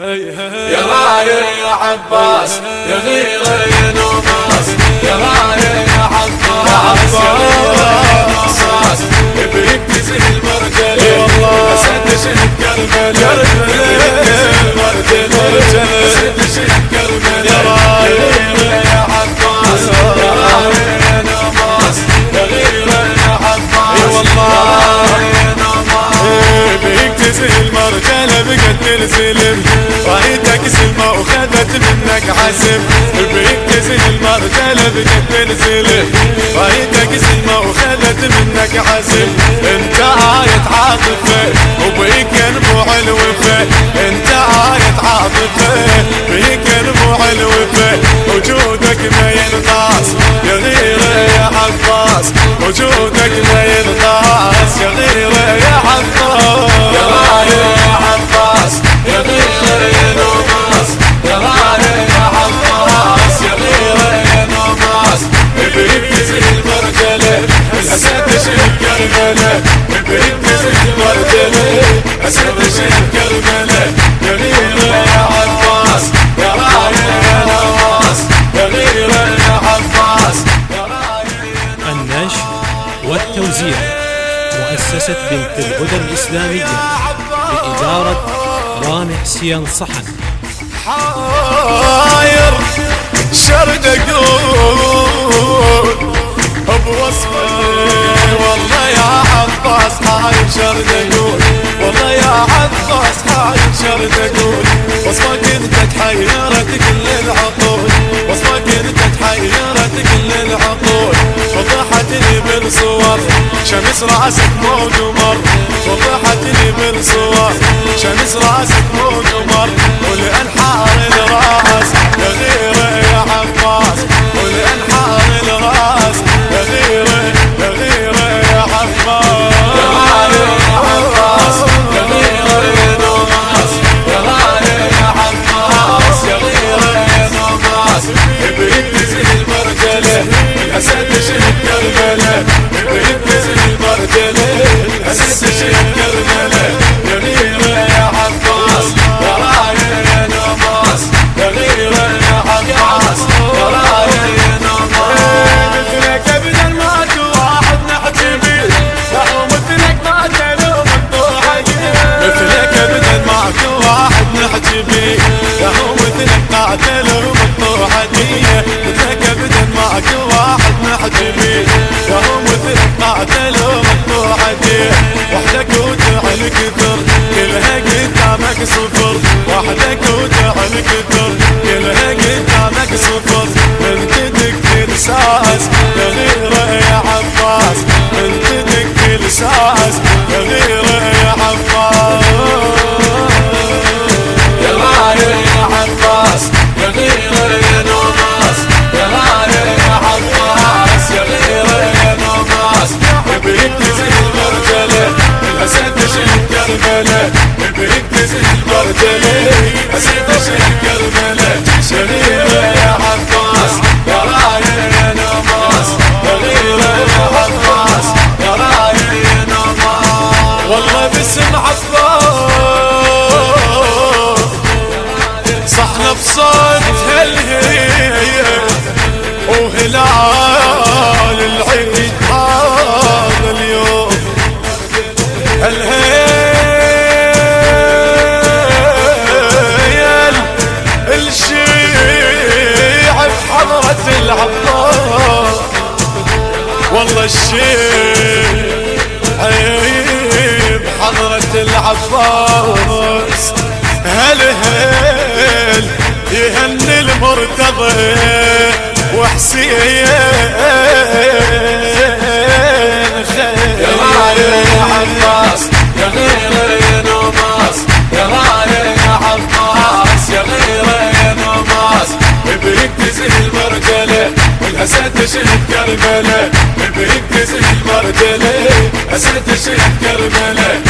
يا راية يا عباس يا غيرة يا نوماس يا راية تزهي المرجلة بقت تنزلم رأيتك سلمة وخذت منك بيك تزهي المرجلة بقت تنزلم رأيتك سلمة وخذت منك عزم انت آية عاطفة وبيك ينبوع الوفا. انت آية عاطفة بيك ينبوع الوفا. وجودك ما والتوزيع مؤسسة بنت الهدى الإسلامية بإدارة رامي حسين صحن. حاير شرد أقول بوصفك والله يا عباس حاير شرد أقول والله يا عباس حاير شرد أقول وصفك انت تحيرت شمس راسك مو قمر وضحت لي بالصور شمس راسك مو الأسد شهد كربلاء يا غيرة يا عباس يا راية يا نوماس يا غيرة يا عباس يا راية يا نوماس مثلك ابدا ما واحد نحكي بيه لا مثلك ما تلوم الضحك مثلك ابدا ماك واحد نحكي بيه لا هو مثلك قاتل ومقطوع هدية مثلك ابدا ماك واحد نحكي بيه لا هو مثلك هدية وحدك كثر كلها قدامك صفر وحدك وتعل كثر. تزهي المرجلة الأسد شهد كربلاء يا غيرة يا يا راية يا نوماس يا نوماس والله باسم عباس صحنا بصوت هالهيل وهلال الشيء عيب حضرة العباس هل هل يهني المرتضى وحسين يا راية يا عباس يا غيرة يا نوماس يا يا عباس يا غيرة يا نوماس ابيك تزهي المرجلة الأسد شهد كربلاء ابيك تزهي المرجلة أسد شهد كربلاء